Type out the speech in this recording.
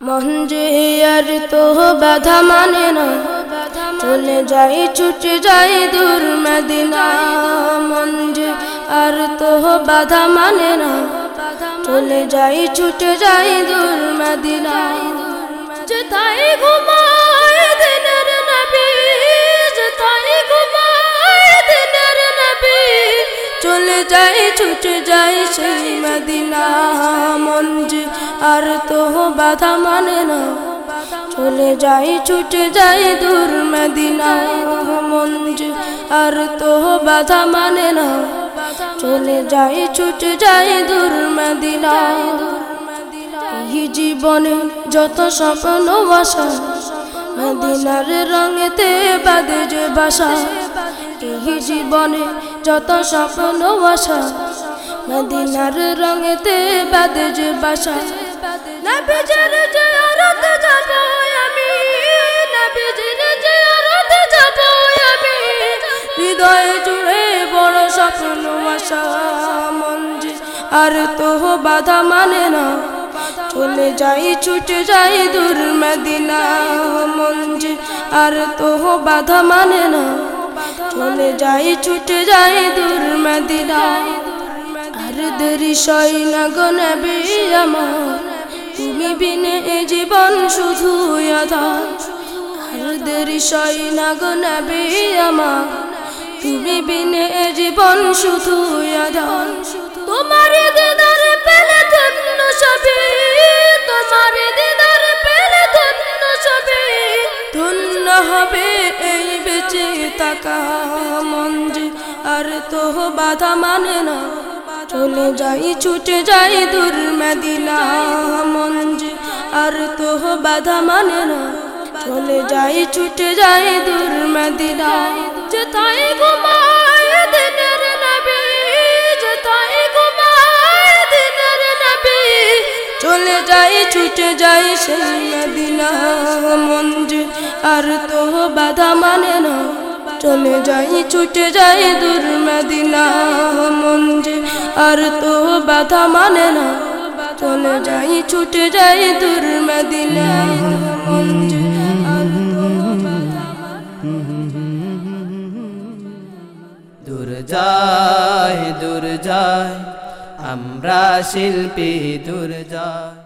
মন তো বাধা মানে না। চলে যাই, ছুটে যাই দূর মেদিনা। মন আর তো বাধা মানে না। চলে যাই, ছুটে যাই দূর চলে যাই, ছুটে যাই সেই মদিনা যে আর তো বাধা মানে না। চলে যাই, ছুটে যাই দূর মদিনা যে আর তো বাধা মানে না। চলে যাই, ছুটে যাই দূর মদিনা। এই জীবনে যত স্বপ্ন বাসা মদিনার রঙেতে বাদে যে বাসা। এই জীবনে যত স্বপ্ন বাসা মদিনার রঙেতে বাদে যে বাসা। জুড়ে বড় আর তো বাধা মানে না। চলে যাই, ছুটে যাই দূর মদিনা, মন আর তো বাধা মানে না। চলে যাই ছুটে যাই দূর মদিনা আর দেরি সই না তুমি বিনে এ জীবন শুধু আধার আর দেরি সই না তুমি বিনে এ জীবন শুধু আধার তোমার হবে এই বেঁচে তাকা মন যে আর তো বাধা মানে না, চলে যাই, ছুটে যাই দূর মেদিনা মন যে আর তো বাধা মানে না, চলে যাই, ছুটে যাই দূর মেদিলা যে তাই ঘুমায় চলে যাই ছুটে যাই সেই মদিনা মন যে আর তো বাধা মানে না, চলে যাই ছুটে যাই দূর মদিনা মন যে আর তো বাধা মানে না, চলে যাই ছুটে যাই দূর মদিনা মন তো বাধা দূর যায় দূর যায় আমরা শিল্পী দূর যায়